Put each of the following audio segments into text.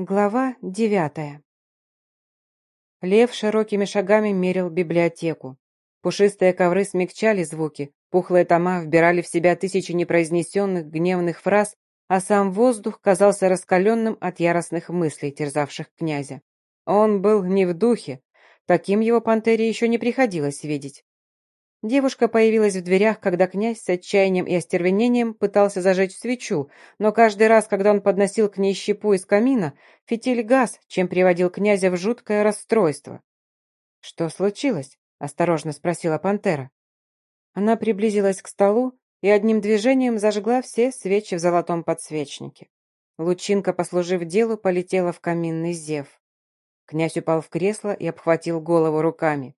Глава девятая. Лев широкими шагами мерил библиотеку. Пушистые ковры смягчали звуки, пухлые тома вбирали в себя тысячи непроизнесенных гневных фраз, а сам воздух казался раскаленным от яростных мыслей, терзавших князя. Он был не в духе, таким его пантере еще не приходилось видеть. Девушка появилась в дверях, когда князь с отчаянием и остервенением пытался зажечь свечу, но каждый раз, когда он подносил к ней щепу из камина, фитиль газ, чем приводил князя в жуткое расстройство. «Что случилось?» — осторожно спросила пантера. Она приблизилась к столу и одним движением зажгла все свечи в золотом подсвечнике. Лучинка, послужив делу, полетела в каминный зев. Князь упал в кресло и обхватил голову руками.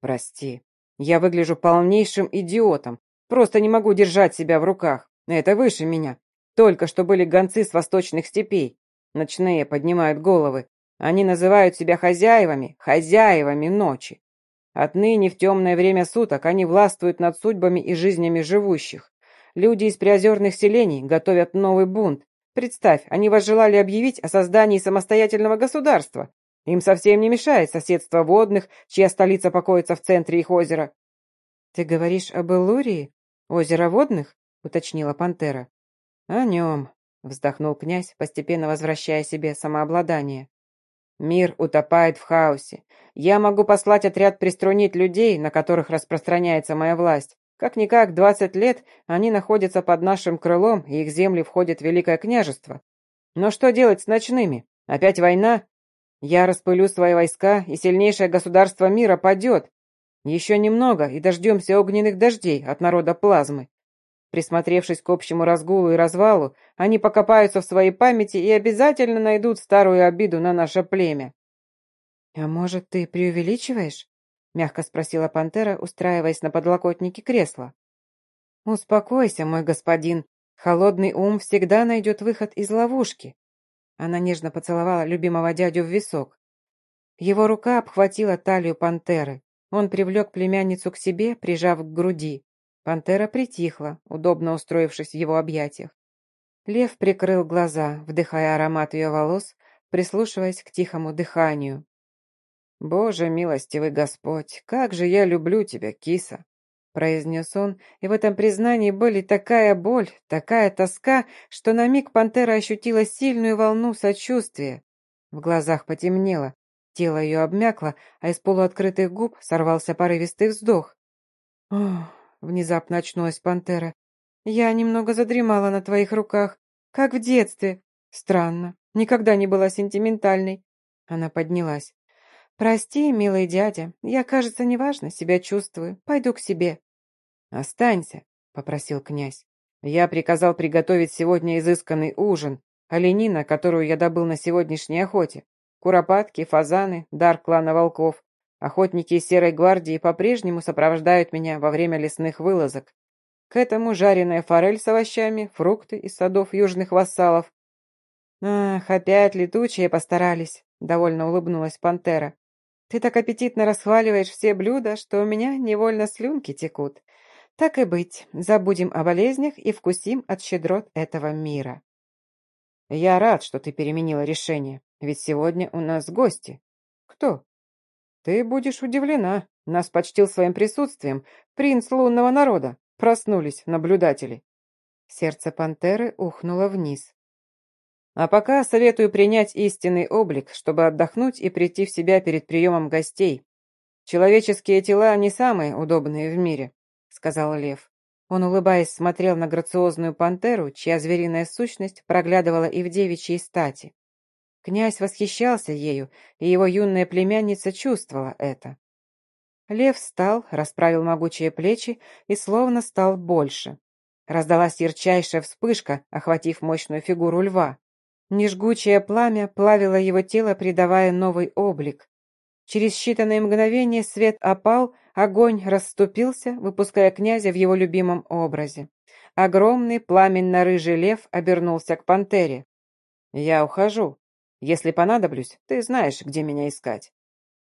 «Прости», я выгляжу полнейшим идиотом. Просто не могу держать себя в руках. Это выше меня. Только что были гонцы с восточных степей. Ночные поднимают головы. Они называют себя хозяевами, хозяевами ночи. Отныне в темное время суток они властвуют над судьбами и жизнями живущих. Люди из приозерных селений готовят новый бунт. Представь, они возжелали объявить о создании самостоятельного государства. Им совсем не мешает соседство водных, чья столица покоится в центре их озера. «Ты говоришь об Элурии? Озеро водных?» — уточнила пантера. «О нем», — вздохнул князь, постепенно возвращая себе самообладание. «Мир утопает в хаосе. Я могу послать отряд приструнить людей, на которых распространяется моя власть. Как-никак, двадцать лет они находятся под нашим крылом, и их земли входит Великое княжество. Но что делать с ночными? Опять война? Я распылю свои войска, и сильнейшее государство мира падет. Еще немного, и дождемся огненных дождей от народа плазмы. Присмотревшись к общему разгулу и развалу, они покопаются в своей памяти и обязательно найдут старую обиду на наше племя. «А может, ты преувеличиваешь?» — мягко спросила пантера, устраиваясь на подлокотнике кресла. «Успокойся, мой господин. Холодный ум всегда найдет выход из ловушки. Она нежно поцеловала любимого дядю в висок. Его рука обхватила талию пантеры. Он привлек племянницу к себе, прижав к груди. Пантера притихла, удобно устроившись в его объятиях. Лев прикрыл глаза, вдыхая аромат ее волос, прислушиваясь к тихому дыханию. «Боже, милостивый Господь, как же я люблю тебя, киса!» Произнес он, и в этом признании были такая боль, такая тоска, что на миг пантера ощутила сильную волну сочувствия. В глазах потемнело, тело ее обмякло, а из полуоткрытых губ сорвался порывистый вздох. «Ох!» — внезапно очнулась пантера. «Я немного задремала на твоих руках, как в детстве. Странно, никогда не была сентиментальной». Она поднялась. «Прости, милый дядя, я, кажется, неважно себя чувствую. Пойду к себе». «Останься», — попросил князь. «Я приказал приготовить сегодня изысканный ужин, оленина, которую я добыл на сегодняшней охоте, куропатки, фазаны, дар клана волков. Охотники из Серой Гвардии по-прежнему сопровождают меня во время лесных вылазок. К этому жареная форель с овощами, фрукты из садов южных вассалов. «Ах, опять летучие постарались», — довольно улыбнулась пантера. «Ты так аппетитно расхваливаешь все блюда, что у меня невольно слюнки текут. Так и быть, забудем о болезнях и вкусим от щедрот этого мира. Я рад, что ты переменила решение, ведь сегодня у нас гости. Кто? Ты будешь удивлена. Нас почтил своим присутствием принц лунного народа. Проснулись наблюдатели. Сердце пантеры ухнуло вниз. А пока советую принять истинный облик, чтобы отдохнуть и прийти в себя перед приемом гостей. Человеческие тела не самые удобные в мире сказал Лев. Он, улыбаясь, смотрел на грациозную пантеру, чья звериная сущность проглядывала и в девичьей стати. Князь восхищался ею, и его юная племянница чувствовала это. Лев встал, расправил могучие плечи и словно стал больше. Раздалась ярчайшая вспышка, охватив мощную фигуру льва. Нежгучее пламя плавило его тело, придавая новый облик. Через считанные мгновения свет опал, огонь расступился, выпуская князя в его любимом образе. Огромный пламенно-рыжий лев обернулся к пантере. «Я ухожу. Если понадоблюсь, ты знаешь, где меня искать».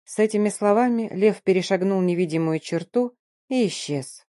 С этими словами лев перешагнул невидимую черту и исчез.